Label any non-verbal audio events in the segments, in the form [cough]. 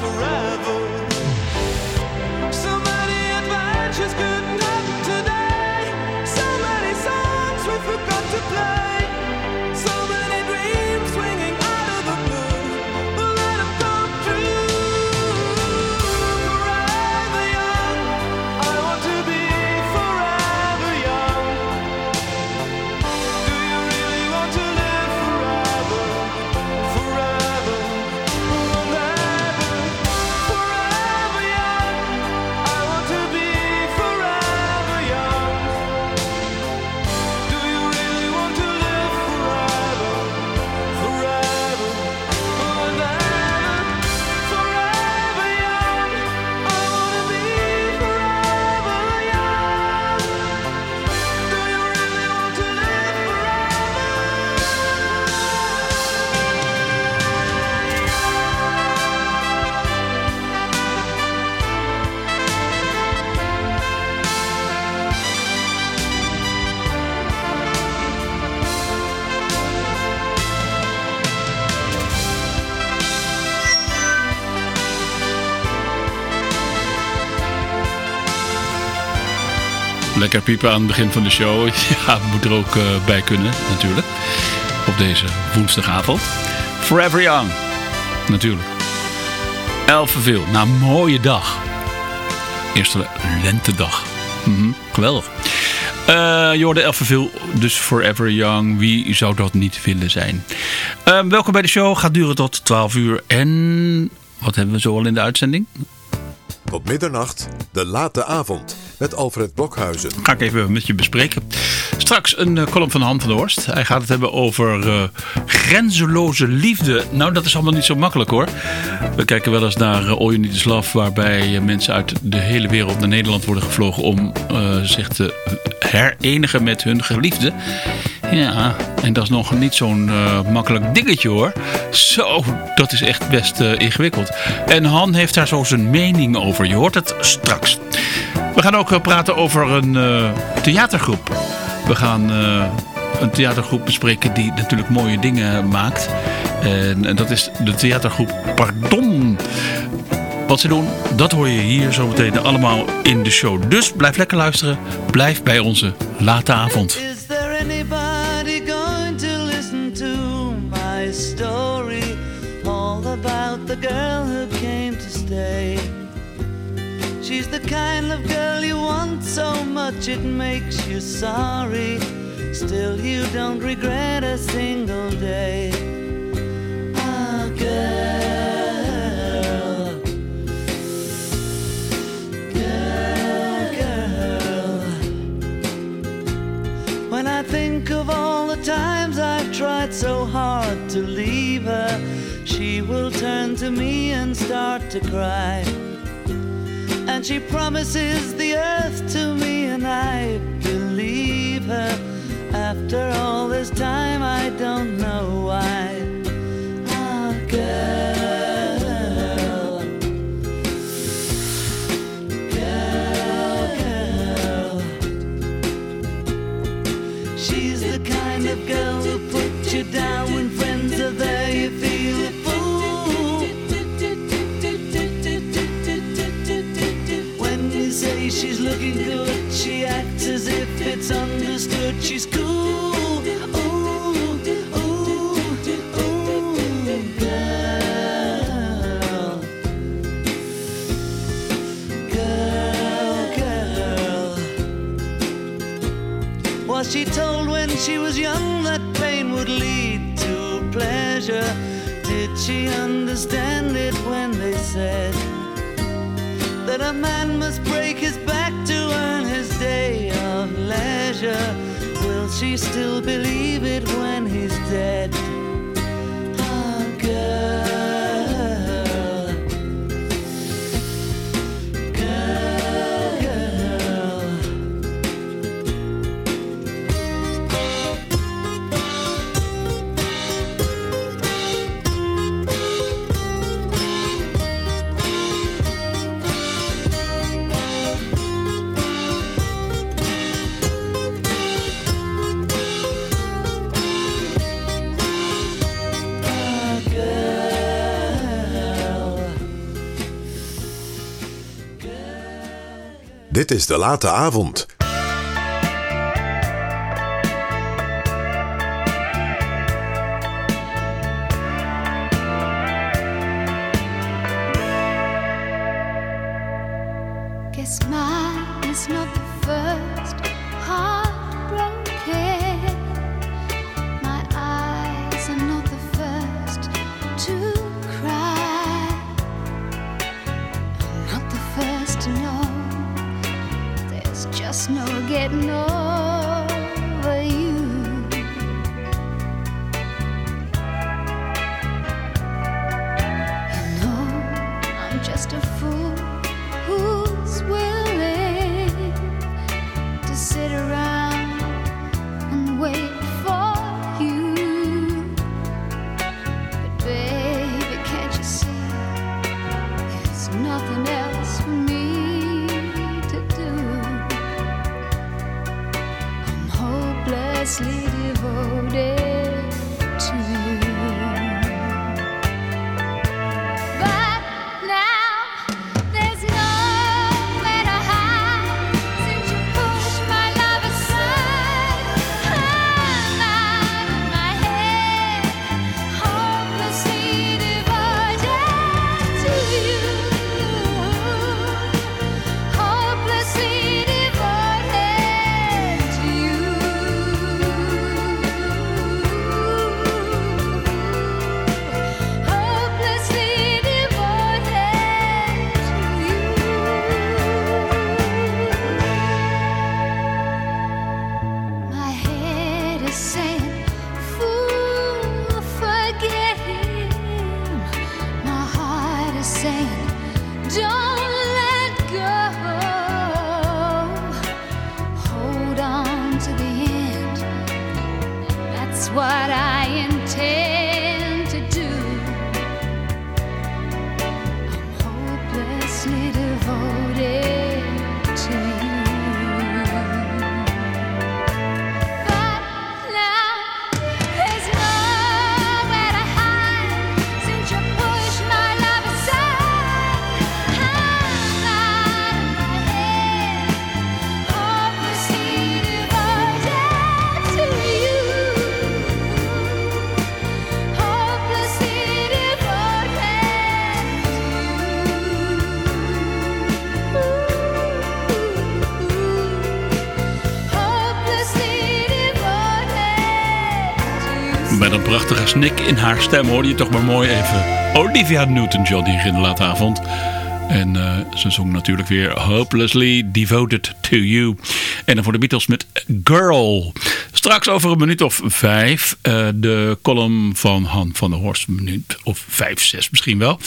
forever. Lekker piepen aan het begin van de show. [laughs] Ja, moet er ook eh, bij kunnen, natuurlijk. Op deze woensdagavond. Forever Young, natuurlijk. Elfenveel, nou mooie dag. Eerste lentedag. Mhm, geweldig. Eh Jorde Elfenveel, dus Forever Young. Wie zou dat niet willen zijn? Eh, welkom bij de show. Gaat duren tot 12 uur. En wat hebben we zo al in de uitzending? Tot middernacht, de late avond, met Alfred Blokhuizen. ga ik even met je bespreken. Straks een eh, column van Han van Horst. Hij gaat het hebben over eh, grenzeloze liefde. Nou, dat is allemaal niet zo makkelijk hoor. We kijken wel eens naar uh, All You Need Is Love... waarbij mensen uit de hele wereld naar Nederland worden gevlogen... om zich te herenigen met hun geliefde. Ja, en dat is nog niet zo'n makkelijk dingetje hoor. Zo, dat is echt best ingewikkeld. En Han heeft daar zo zijn mening over. Je hoort het straks. We gaan ook eh, praten over een eh, theatergroep. We gaan eh, een theatergroep bespreken die natuurlijk mooie dingen maakt. En, dat is de theatergroep Pardon. Wat ze doen, dat hoor je hier zo meteen allemaal in de show. Dus blijf lekker luisteren. Blijf bij onze late avond. She's the kind of girl you want so much it makes you sorry. Still, you don't regret a single day. Ah, girl. Girl, girl. When I think of all the times I've tried so hard to leave her, she will turn to me and start to cry. And she promises the earth to me, and I believe her. After all this time, I don't know why. de late avond. getting old. Nick in haar stem hoorde je toch maar mooi even Olivia Newton-John hier in de late avond. En uh, ze zong natuurlijk weer Hopelessly Devoted to You. En dan voor de Beatles met Girl. Straks over een minuut of vijf eh, de column van Han van der Horst. Een minuut of vijf, zes misschien wel.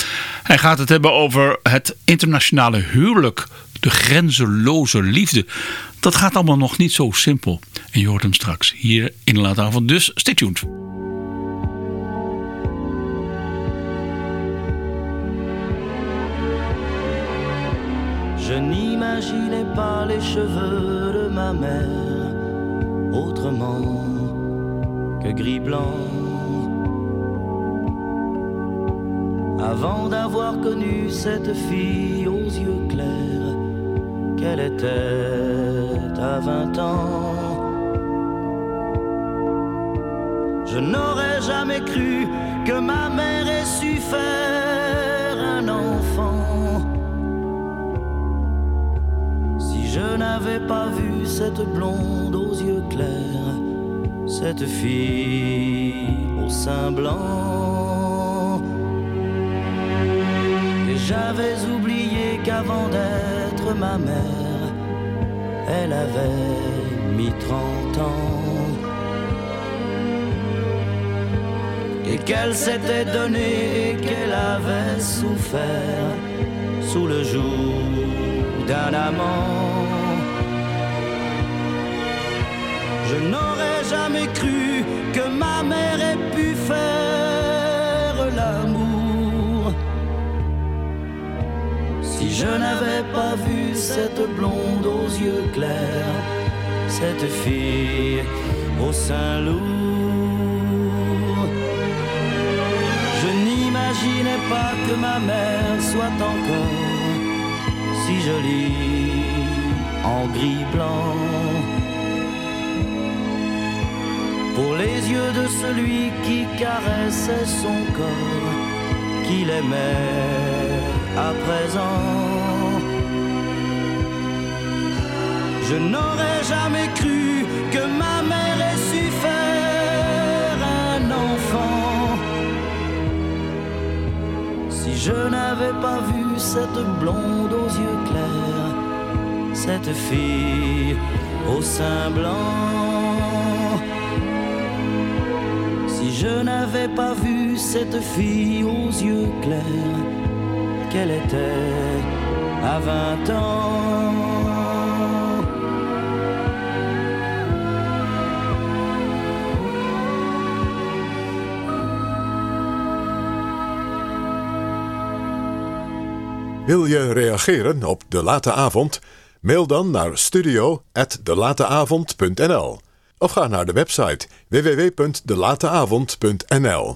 Hij gaat het hebben over het internationale huwelijk. De grenzeloze liefde. Dat gaat allemaal nog niet zo simpel. En je hoort hem straks hier in de late avond. Dus stay tuned. Je n'imaginais pas les cheveux de ma mère autrement que gris-blanc. Avant d'avoir connu cette fille aux yeux clairs, qu'elle était à vingt ans. Je n'aurais jamais cru que ma mère ait su faire un enfant. N'avais pas vu cette blonde aux yeux clairs, cette fille au sein blanc. Et j'avais oublié qu'avant d'être ma mère, elle avait mis trente ans. et qu'elle s'était donnée et qu'elle avait souffert sous le joug d'un amant. Je n'aurais jamais cru que ma mère ait pu faire l'amour. Si je n'avais pas vu cette blonde aux yeux clairs, cette fille au sein lourd. Je n'imaginais pas que ma mère soit encore si jolie en gris blanc. Les yeux de celui qui caressait son corps, qu'il aimait à présent. Je n'aurais jamais cru que ma mère ait su faire un enfant. Si je n'avais pas vu cette blonde aux yeux clairs, cette fille au sein blanc. Je n'avais pas vu cette fille aux yeux clairs, qu'elle était à vingt ans. Wil je reageren op De Late Avond? Mail dan naar studio.delateavond.nl of ga naar de website www.delateavond.nl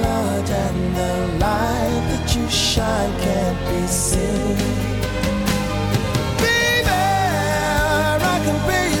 and the light that you shine can't be seen? Baby, I can pay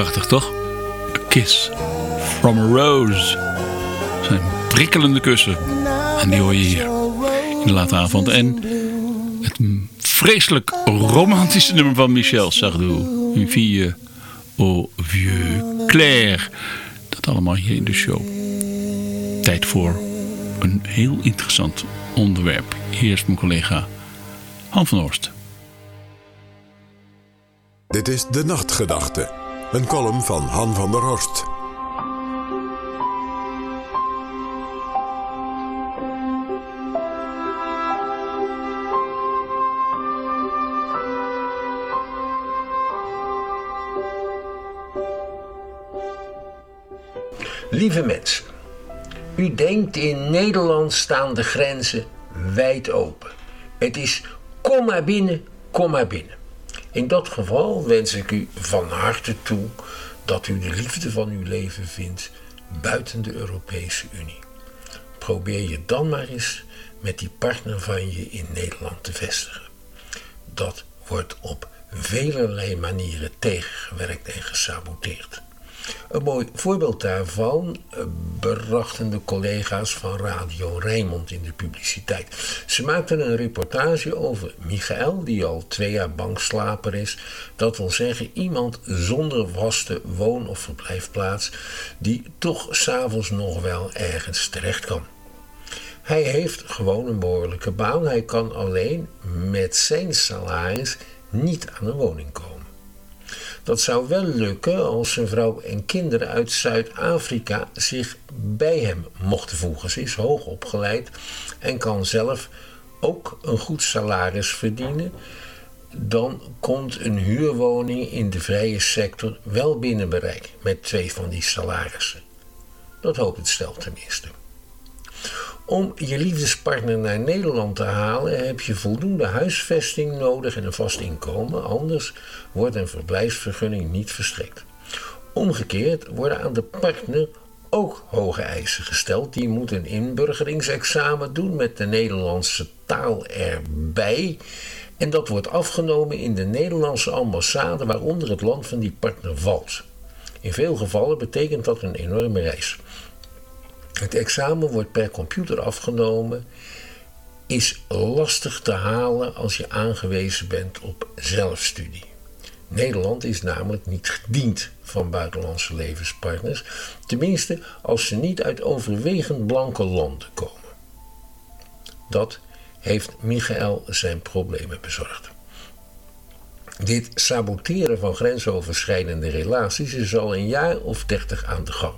Prachtig toch? A kiss from a rose. Zijn prikkelende kussen. En die hoor je hier in de late avond. En het vreselijk romantische nummer van Michel Sardou. Une fille au vieux clair. Dat allemaal hier in de show. Tijd voor een heel interessant onderwerp. Hier is mijn collega Han van Horst. Dit is De Nachtgedachte. Een column van Han van der Horst. Lieve mensen, u denkt in Nederland staan de grenzen wijd open. Het is kom maar binnen, kom maar binnen. In dat geval wens ik u van harte toe dat u de liefde van uw leven vindt buiten de Europese Unie. Probeer je dan maar eens met die partner van je in Nederland te vestigen. Dat wordt op velerlei manieren tegengewerkt en gesaboteerd. Een mooi voorbeeld daarvan eh, brachten de collega's van Radio Rijnmond in de publiciteit. Ze maakten een reportage over Michael, die al twee jaar bankslaper is. Dat wil zeggen iemand zonder vaste woon- of verblijfplaats, die toch s'avonds nog wel ergens terecht kan. Hij heeft gewoon een behoorlijke baan. Hij kan alleen met zijn salaris niet aan een woning komen. Dat zou wel lukken als zijn vrouw en kinderen uit Zuid-Afrika zich bij hem mochten voegen. Ze is hoog opgeleid en kan zelf ook een goed salaris verdienen. Dan komt een huurwoning in de vrije sector wel binnen bereik met twee van die salarissen. Dat hoopt het stel tenminste. Om je liefdespartner naar Nederland te halen heb je voldoende huisvesting nodig en een vast inkomen, anders wordt een verblijfsvergunning niet verstrekt. Omgekeerd worden aan de partner ook hoge eisen gesteld. Die moet een inburgeringsexamen doen met de Nederlandse taal erbij. En dat wordt afgenomen in de Nederlandse ambassade waaronder het land van die partner valt. In veel gevallen betekent dat een enorme reis. Het examen wordt per computer afgenomen, is lastig te halen als je aangewezen bent op zelfstudie. Nederland is namelijk niet gediend van buitenlandse levenspartners, tenminste als ze niet uit overwegend blanke landen komen. Dat heeft Michael zijn problemen bezorgd. Dit saboteren van grensoverschrijdende relaties is al een jaar of dertig aan de gang.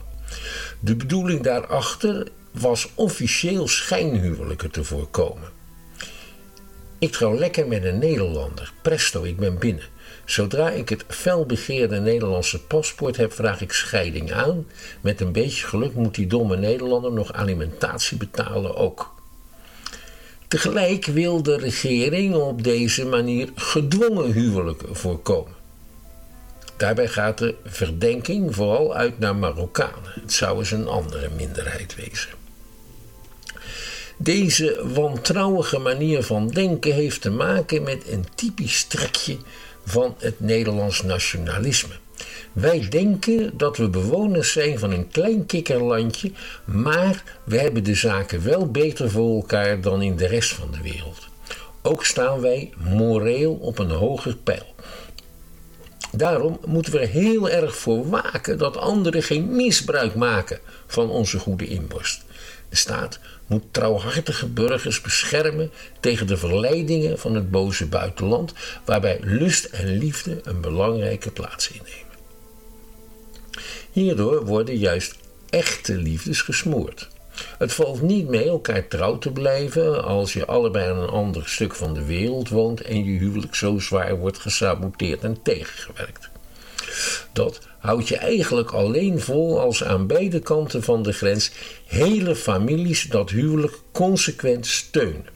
De bedoeling daarachter was officieel schijnhuwelijken te voorkomen. Ik trouw lekker met een Nederlander. Presto, ik ben binnen. Zodra ik het felbegeerde Nederlandse paspoort heb, vraag ik scheiding aan. Met een beetje geluk moet die domme Nederlander nog alimentatie betalen ook. Tegelijk wil de regering op deze manier gedwongen huwelijken voorkomen. Daarbij gaat de verdenking vooral uit naar Marokkanen. Het zou eens een andere minderheid wezen. Deze wantrouwige manier van denken heeft te maken met een typisch trekje van het Nederlands nationalisme. Wij denken dat we bewoners zijn van een klein kikkerlandje, maar we hebben de zaken wel beter voor elkaar dan in de rest van de wereld. Ook staan wij moreel op een hoger pijl. Daarom moeten we heel erg voor waken dat anderen geen misbruik maken van onze goede inborst. De staat moet trouwhartige burgers beschermen tegen de verleidingen van het boze buitenland, waarbij lust en liefde een belangrijke plaats innemen. Hierdoor worden juist echte liefdes gesmoord. Het valt niet mee elkaar trouw te blijven als je allebei aan een ander stuk van de wereld woont en je huwelijk zo zwaar wordt gesaboteerd en tegengewerkt. Dat houd je eigenlijk alleen vol als aan beide kanten van de grens hele families dat huwelijk consequent steunen.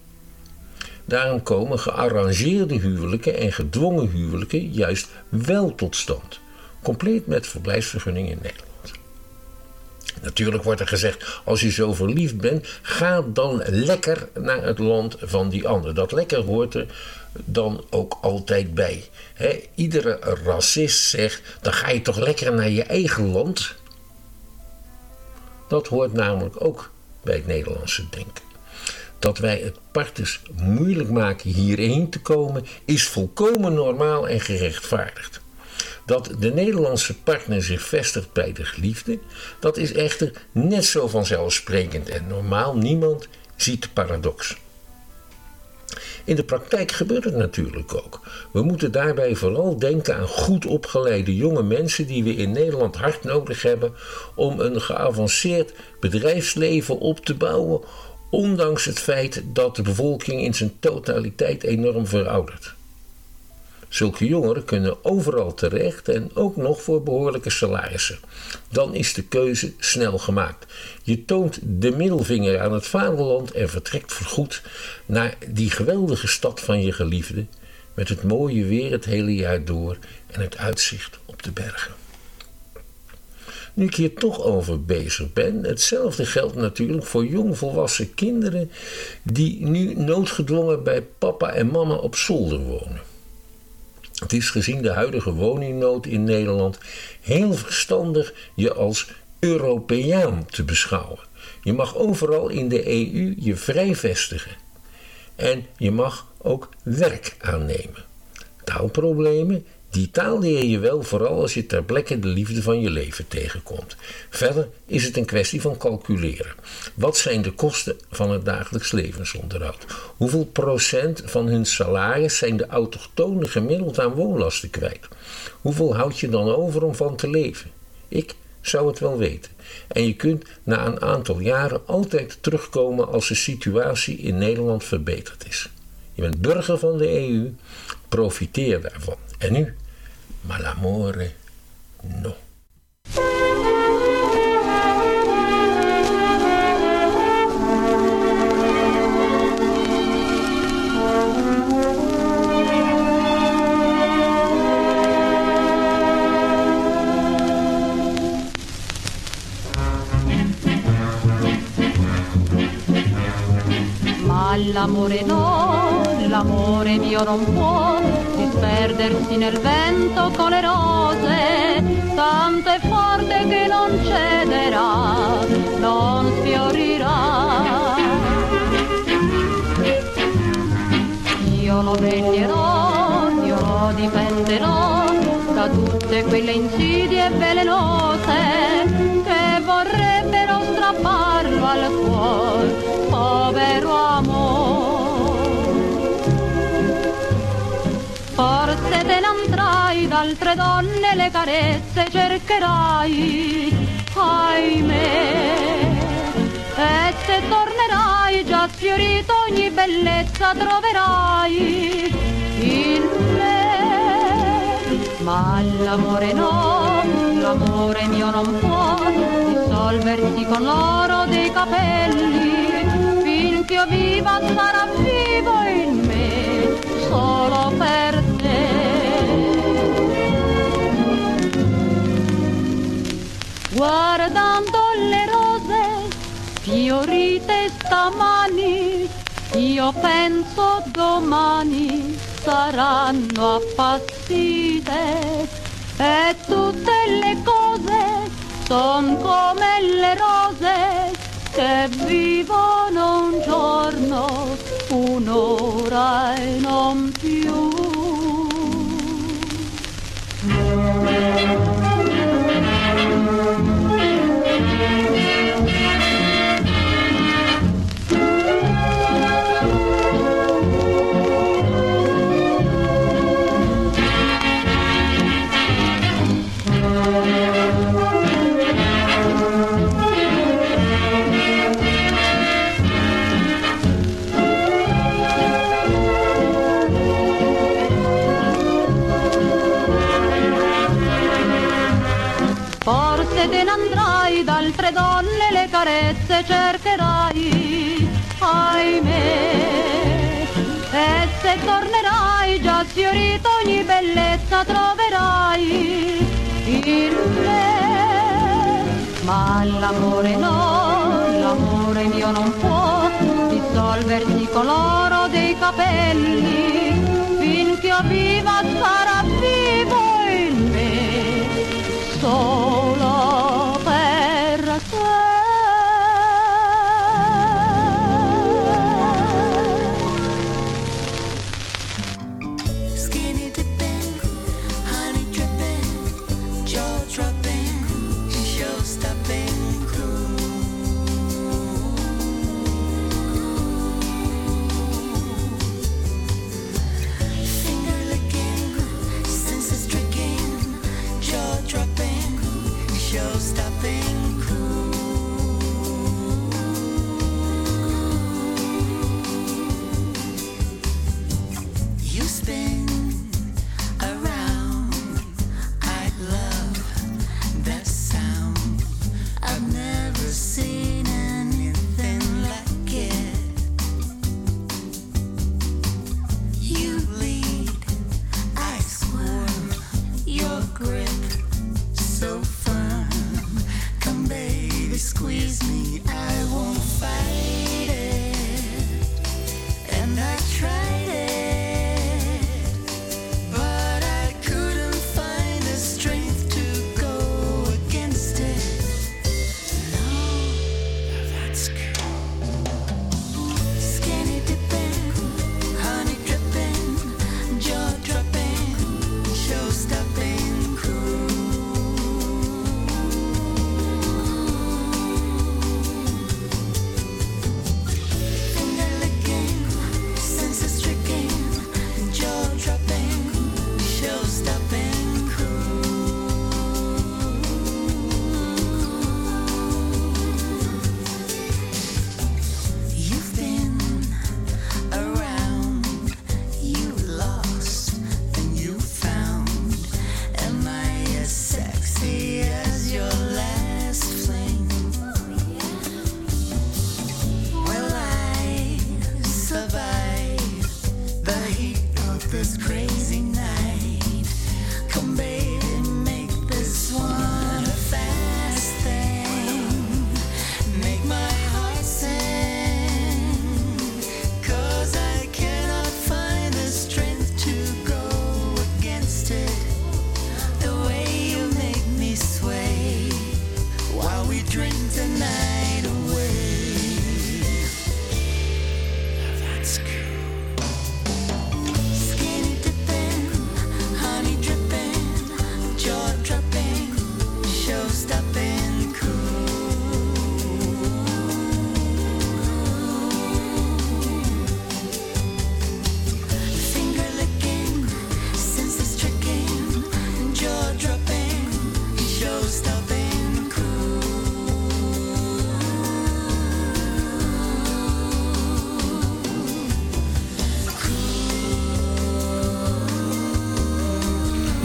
Daarom komen gearrangeerde huwelijken en gedwongen huwelijken juist wel tot stand, compleet met verblijfsvergunning in Nederland. Natuurlijk wordt er gezegd, als je zo verliefd bent, ga dan lekker naar het land van die ander. Dat lekker hoort er dan ook altijd bij. iedere racist zegt, dan ga je toch lekker naar je eigen land. Dat hoort namelijk ook bij het Nederlandse denken. Dat wij het partners moeilijk maken hierheen te komen, is volkomen normaal en gerechtvaardigd. Dat de Nederlandse partner zich vestigt bij de geliefde, dat is echter net zo vanzelfsprekend en normaal. Niemand ziet de paradox. In de praktijk gebeurt het natuurlijk ook. We moeten daarbij vooral denken aan goed opgeleide jonge mensen die we in Nederland hard nodig hebben om een geavanceerd bedrijfsleven op te bouwen, ondanks het feit dat de bevolking in zijn totaliteit enorm veroudert. Zulke jongeren kunnen overal terecht en ook nog voor behoorlijke salarissen. Dan is de keuze snel gemaakt. Je toont de middelvinger aan het vaderland en vertrekt voorgoed naar die geweldige stad van je geliefde, met het mooie weer het hele jaar door en het uitzicht op de bergen. Nu ik hier toch over bezig ben, hetzelfde geldt natuurlijk voor jongvolwassen kinderen die nu noodgedwongen bij papa en mama op zolder wonen. Het is gezien de huidige woningnood in Nederland heel verstandig je als Europeaan te beschouwen. Je mag overal in de EU je vrij vestigen. En je mag ook werk aannemen. Taalproblemen, die taal leer je wel vooral als je ter plekke de liefde van je leven tegenkomt. Verder is het een kwestie van calculeren. Wat zijn de kosten van het dagelijks levensonderhoud? Hoeveel procent van hun salaris zijn de autochtonen gemiddeld aan woonlasten kwijt? Hoeveel houd je dan over om van te leven? Ik zou het wel weten. En je kunt na een aantal jaren altijd terugkomen als de situatie in Nederland verbeterd is. Je bent burger van de EU, profiteer daarvan. En nu, ma l'amore no. L'amore no, l'amore mio non può disperdersi nel vento con le rose, tanto è forte che non cederà, non sfiorirà. Io lo veglierò, io lo difenderò da tutte quelle insidie velenose che vorrebbero strapparlo al cuore, povero amore. Forse te ne andrai d'altre donne le carezze cercherai, ahimè. E se tornerai già sfiorito ogni bellezza troverai in me. Ma l'amore no, l'amore mio non può dissolversi con l'oro dei capelli. Finché io viva sarà vivo in me, solo per te. Guardando le rose fiorite stamani, io penso domani saranno appassite e tutte le cose son come le rose che vivono un giorno, un'ora e non più. Música cercherai, ahimè. E se tornerai già sfiorito ogni bellezza troverai in me. Ma l'amore no, l'amore mio non può dissolversi con l'oro dei capelli,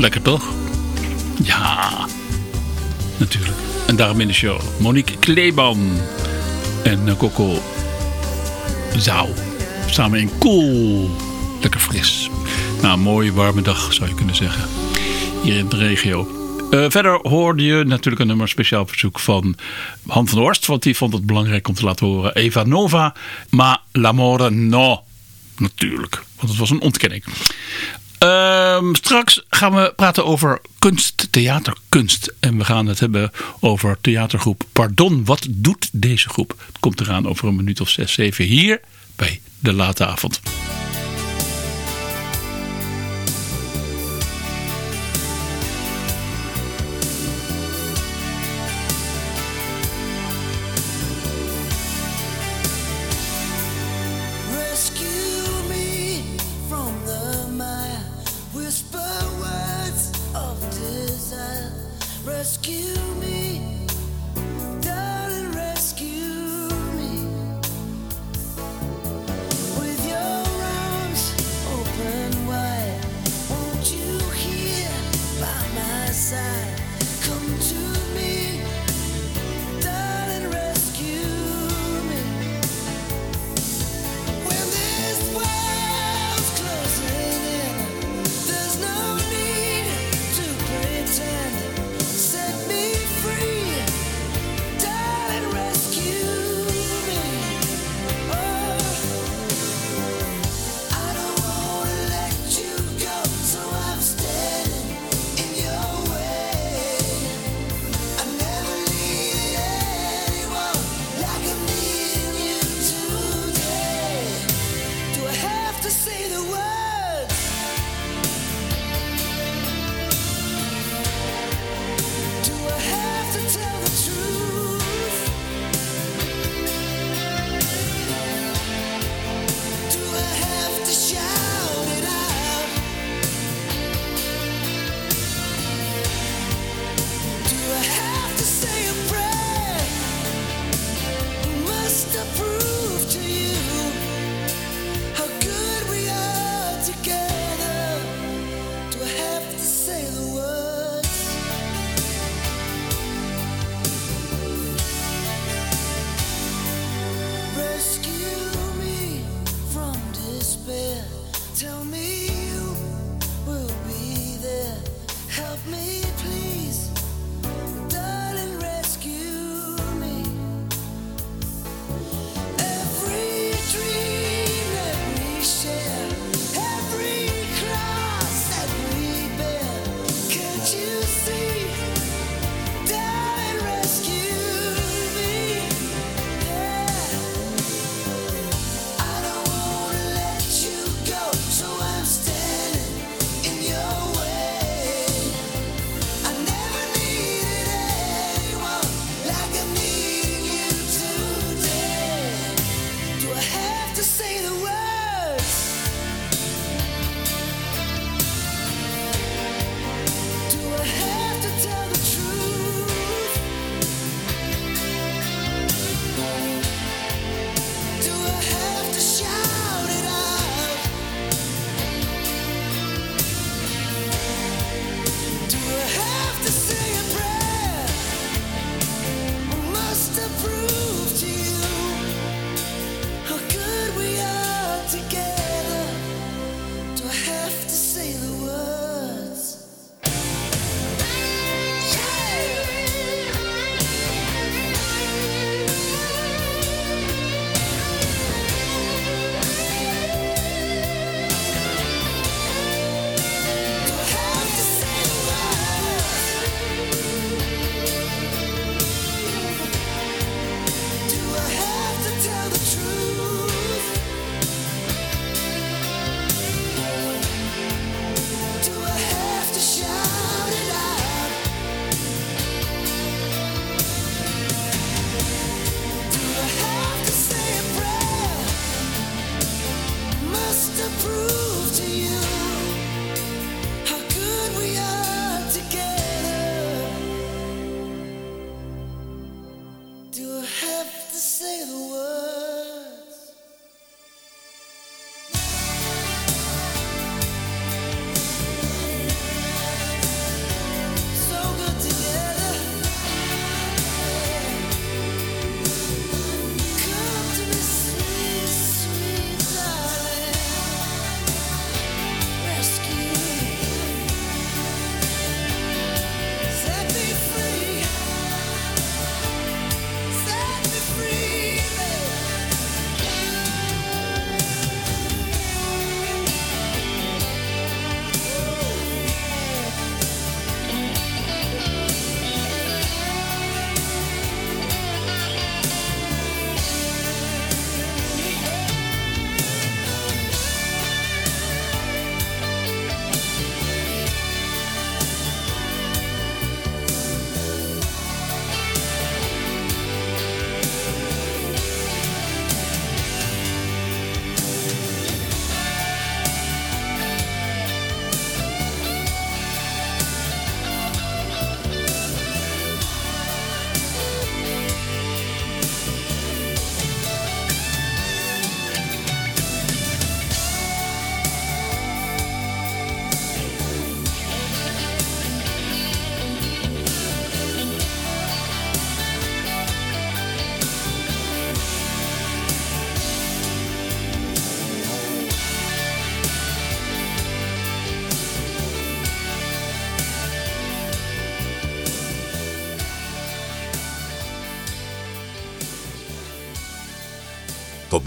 Lekker toch? Ja, natuurlijk. En daarom in de show Monique Kleeban en eh, Coco Zau. Samen in Cool. Lekker fris. Nou, een mooie warme dag zou je kunnen zeggen. Hier in de regio. Eh, verder hoorde je natuurlijk een nummer speciaal verzoek van Han van Horst. Want die vond het belangrijk om te laten horen. Eva Nova, ma l'amore no. Natuurlijk, want het was een ontkenning. Ehm, straks gaan we praten over kunst, theaterkunst. En we gaan het hebben over theatergroep Pardon. Wat doet deze groep? Het komt eraan over een minuut of zes, zeven hier bij De Late Avond.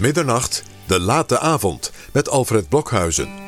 Middernacht, de late avond met Alfred Blokhuizen.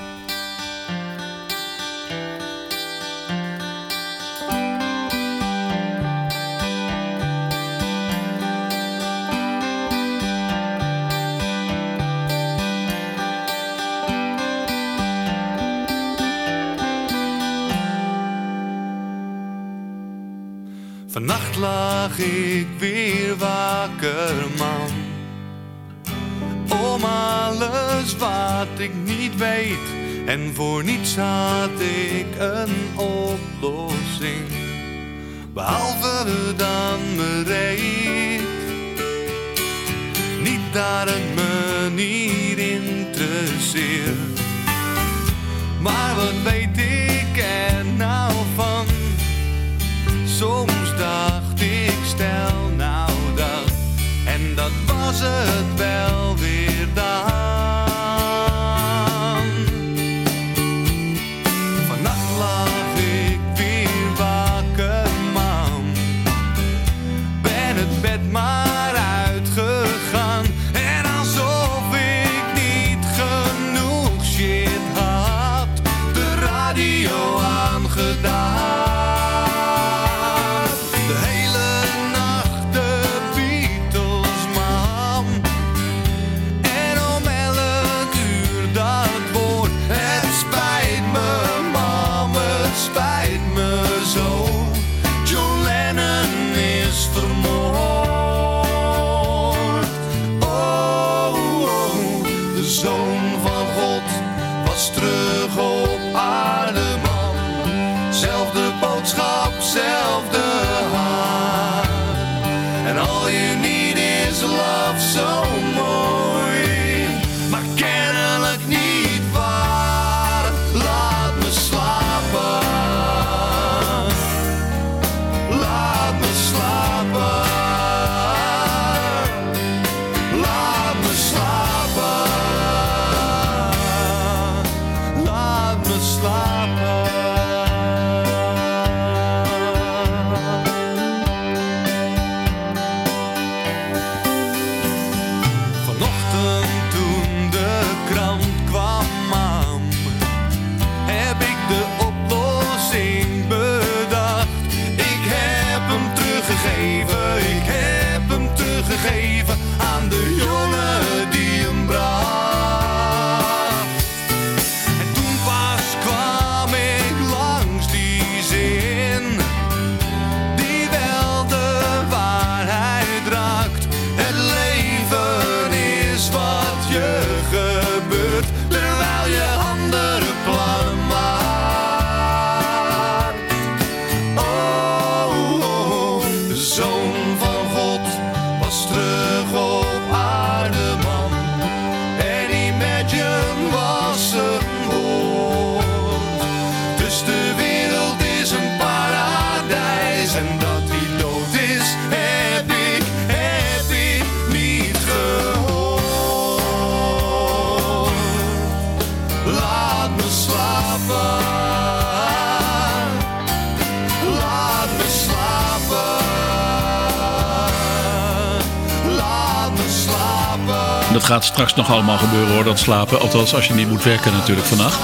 Gaat straks nog allemaal gebeuren hoor, dat slapen. Althans, als je niet moet werken natuurlijk vannacht.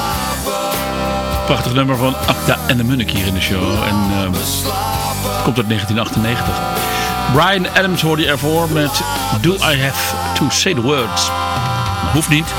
Prachtig nummer van Akda en de Munnik hier in de show. En ehm, komt uit 1998. Brian Adams hoorde ervoor met Do I Have To Say The Words. Hoeft niet,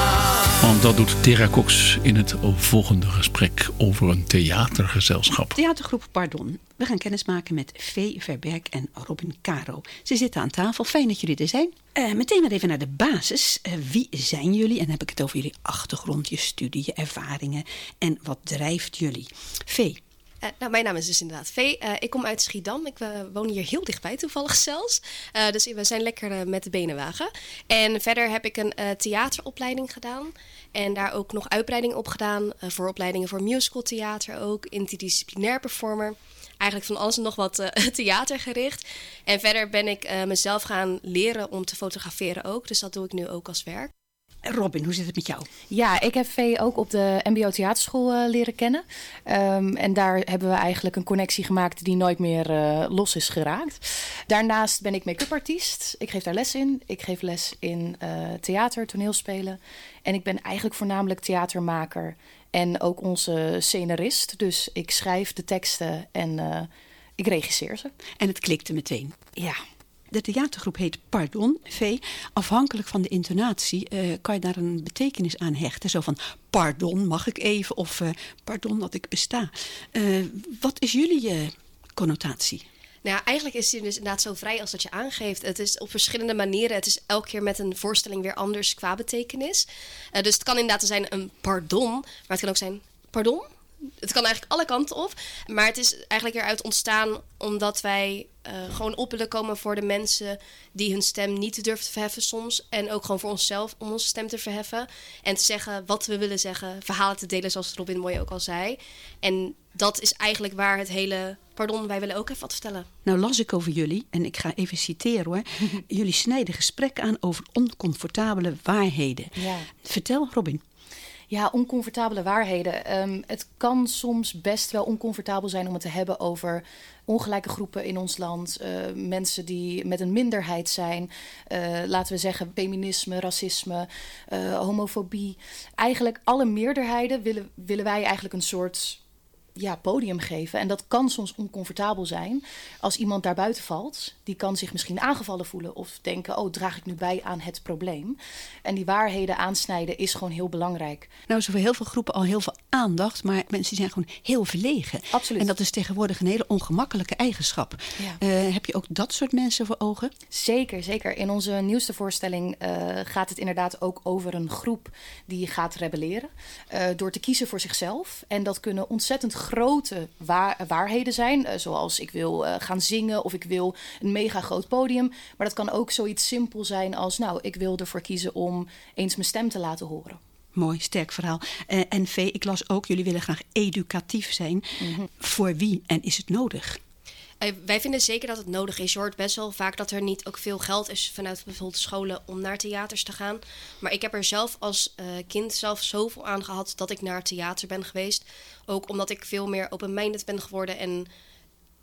want dat doet Tera Cox in het volgende gesprek over een theatergezelschap. Theatergroep Pardon. We gaan kennis maken met Vee Verberg en Robin Caro. Ze zitten aan tafel. Fijn dat jullie er zijn. Eh, meteen maar even naar de basis. Eh, wie zijn jullie? En dan heb ik het over jullie achtergrond, je studie, je ervaringen. En wat drijft jullie? Vee. Eh, nou, mijn naam is dus inderdaad Vee. Eh, ik kom uit Schiedam. Ik eh, woon hier heel dichtbij toevallig zelfs. Dus we zijn lekker met de benenwagen. En verder heb ik een theateropleiding gedaan. En daar ook nog uitbreiding op gedaan. voor opleidingen voor musicaltheater ook. Interdisciplinair performer. Eigenlijk van alles en nog wat [laughs] theatergericht. En verder ben ik mezelf gaan leren om te fotograferen ook. Dus dat doe ik nu ook als werk. Robin, hoe zit het met jou? Ja, ik heb Vee ook op de MBO Theaterschool eh, leren kennen. Ehm, en daar hebben we eigenlijk een connectie gemaakt die nooit meer eh, los is geraakt. Daarnaast ben ik make-up artiest. Ik geef daar les in. Ik geef les in eh, theater, toneelspelen. En ik ben eigenlijk voornamelijk theatermaker en ook onze scenarist. Dus ik schrijf de teksten en ik regisseer ze. En het klikte meteen. Ja. De theatergroep heet Pardon, V. Afhankelijk van de intonatie eh, kan je daar een betekenis aan hechten. Zo van, pardon, mag ik even? Of eh, pardon dat ik besta. Eh, wat is jullie connotatie? Nou ja, eigenlijk is hij dus inderdaad zo vrij als dat je aangeeft. Het is op verschillende manieren. Het is elke keer met een voorstelling weer anders qua betekenis. Dus het kan inderdaad zijn een pardon, maar het kan ook zijn pardon. Het kan eigenlijk alle kanten op. Maar het is eigenlijk eruit ontstaan omdat wij eh, gewoon op willen komen voor de mensen die hun stem niet durven te verheffen soms. En ook gewoon voor onszelf om onze stem te verheffen. En te zeggen wat we willen zeggen. Verhalen te delen zoals Robin mooi ook al zei. En dat is eigenlijk waar het hele... Pardon, wij willen ook even wat vertellen. Nou las ik over jullie, en ik ga even citeren hoor. [laughs] jullie snijden gesprekken aan over oncomfortabele waarheden. Ja. Vertel, Robin. Ja, oncomfortabele waarheden. Ehm, het kan soms best wel oncomfortabel zijn om het te hebben over ongelijke groepen in ons land. eh, mensen die met een minderheid zijn. eh, laten we zeggen feminisme, racisme, eh, homofobie. Eigenlijk alle meerderheden willen, willen wij eigenlijk een soort ja, podium geven. En dat kan soms oncomfortabel zijn als iemand daar buiten valt. Die kan zich misschien aangevallen voelen of denken: oh, draag ik nu bij aan het probleem? En die waarheden aansnijden is gewoon heel belangrijk. Nou is er voor heel veel groepen al heel veel aandacht, maar mensen zijn gewoon heel verlegen. Absoluut. En dat is tegenwoordig een hele ongemakkelijke eigenschap. Ja. Eh, heb je ook dat soort mensen voor ogen? Zeker, zeker. In onze nieuwste voorstelling eh, gaat het inderdaad ook over een groep die gaat rebelleren. eh, door te kiezen voor zichzelf. En dat kunnen ontzettend grote waar- waarheden zijn. eh, zoals ik wil eh, gaan zingen of ik wil een mega groot podium. Maar dat kan ook zoiets simpel zijn als... nou, ik wil ervoor kiezen om eens mijn stem te laten horen. Mooi, sterk verhaal. Eh, en V, ik las ook, jullie willen graag educatief zijn. Voor wie en is het nodig? Eh, wij vinden zeker dat het nodig is. Je hoort best wel vaak dat er niet ook veel geld is vanuit bijvoorbeeld scholen om naar theaters te gaan. Maar ik heb er zelf als eh, kind zelf zoveel aan gehad dat ik naar theater ben geweest. Ook omdat ik veel meer open-minded ben geworden en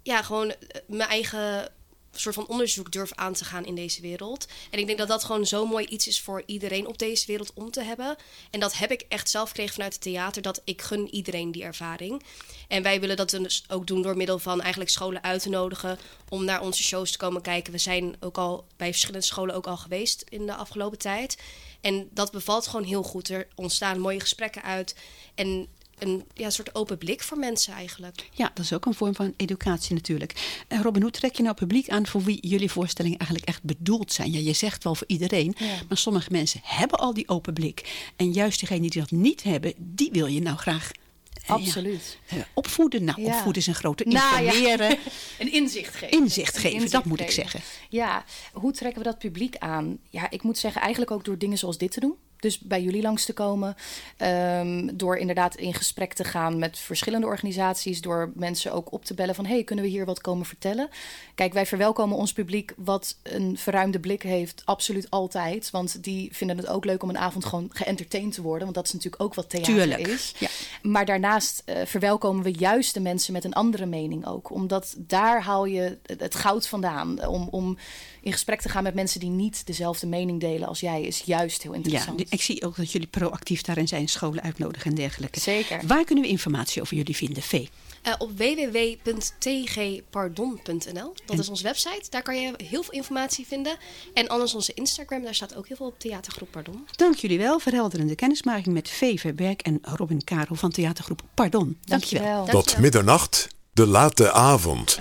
ja, gewoon eh, mijn eigen soort van onderzoek durf aan te gaan in deze wereld. En ik denk dat dat gewoon zo mooi iets is voor iedereen op deze wereld om te hebben. En dat heb ik echt zelf gekregen vanuit het theater, dat ik gun iedereen die ervaring. En wij willen dat dus ook doen door middel van eigenlijk scholen uit te nodigen om naar onze shows te komen kijken. We zijn ook al bij verschillende scholen ook al geweest in de afgelopen tijd. En dat bevalt gewoon heel goed. Er ontstaan mooie gesprekken uit en een ja, soort open blik voor mensen eigenlijk. Ja, dat is ook een vorm van educatie natuurlijk. Eh, Robin, hoe trek je nou publiek aan voor wie jullie voorstellingen eigenlijk echt bedoeld zijn? Ja, je zegt wel voor iedereen, Ja. maar sommige mensen hebben al die open blik. En juist diegenen die dat niet hebben, die wil je nou graag eh, ja, Absoluut. eh, opvoeden. Nou, Ja. opvoeden is een grote Nou ja. informeren. [laughs] Een inzicht geven. Inzicht geven, dat moet ik zeggen. Ja, hoe trekken we dat publiek aan? Ja, ik moet zeggen, eigenlijk ook door dingen zoals dit te doen. Dus bij jullie langs te komen. ehm, door inderdaad in gesprek te gaan met verschillende organisaties. Door mensen ook op te bellen van... hey, kunnen we hier wat komen vertellen? Kijk, wij verwelkomen ons publiek wat een verruimde blik heeft. Absoluut altijd. Want die vinden het ook leuk om een avond gewoon geëntertained te worden. Want dat is natuurlijk ook wat theater Tuurlijk, is. ja. Maar daarnaast eh, verwelkomen we juist de mensen met een andere mening ook. Omdat daar haal je het- goud vandaan. Om, om in gesprek te gaan met mensen die niet dezelfde mening delen als jij, is juist heel Ja, interessant. Ik zie ook dat jullie proactief daarin zijn, scholen uitnodigen en dergelijke. Zeker. Waar kunnen we informatie over jullie vinden, V? Eh, op www.tgpardon.nl. Dat is onze website. Daar kan je heel veel informatie vinden. En anders onze Instagram. Daar staat ook heel veel op Theatergroep Pardon. Dank jullie wel. Verhelderende kennismaking met V. Verberg en Robin Karel van theatergroep Pardon. Dank je wel. Tot middernacht, de late avond.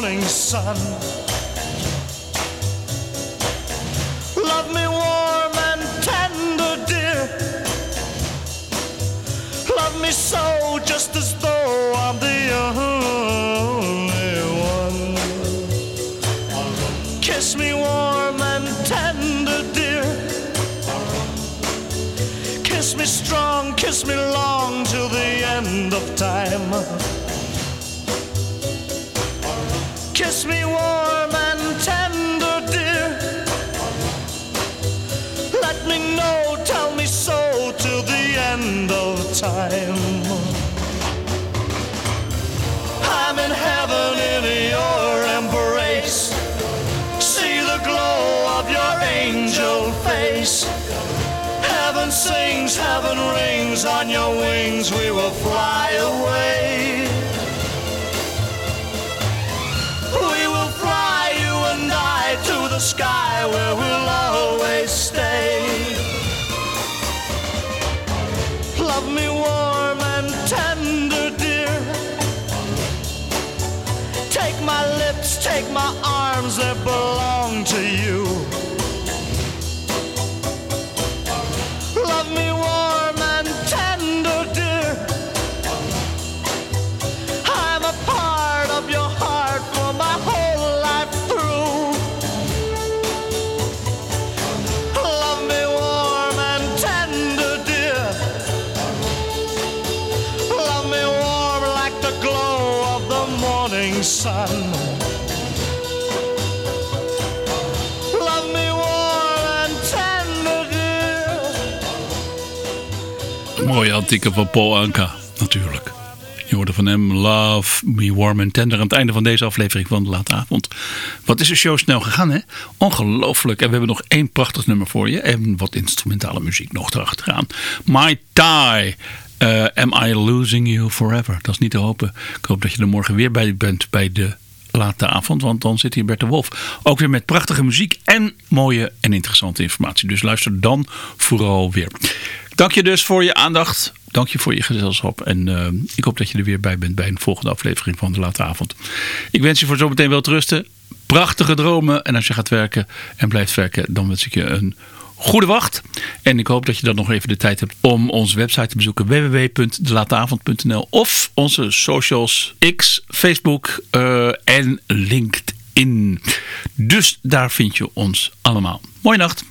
morning sun. Love me warm and tender, dear. Love me so, just as though I'm the only one. Kiss me warm and tender, dear. Kiss me strong, kiss me long till the end of time. Kiss me warm and tender, dear. Let me know, tell me so till the end of time. I'm in heaven in your embrace. See the glow of your angel face. Heaven sings, heaven rings, on your wings we will fly away. will Mooie antieke van Paul Anka, natuurlijk. Je hoorde van hem Love Me Warm and Tender aan het einde van deze aflevering van de Late Avond. Wat is de show snel gegaan, hè? Ongelooflijk. En we hebben nog één prachtig nummer voor je. En wat instrumentale muziek nog erachteraan. My Tie. Eh, am I Losing You Forever? Dat is niet te hopen. Ik hoop dat je er morgen weer bij bent bij de late avond. Want dan zit hier Bert de Wolf. Ook weer met prachtige muziek en mooie en interessante informatie. Dus luister dan vooral weer. Dank je dus voor je aandacht. Dank je voor je gezelschap. En eh, ik hoop dat je er weer bij bent bij een volgende aflevering van de late avond. Ik wens je voor zometeen wel te rusten. Prachtige dromen. En als je gaat werken en blijft werken, dan wens ik je een goede wacht. En ik hoop dat je dan nog even de tijd hebt om onze website te bezoeken. www.delateavond.nl Of onze socials X, Facebook eh, en LinkedIn. Dus daar vind je ons allemaal. Mooie nacht.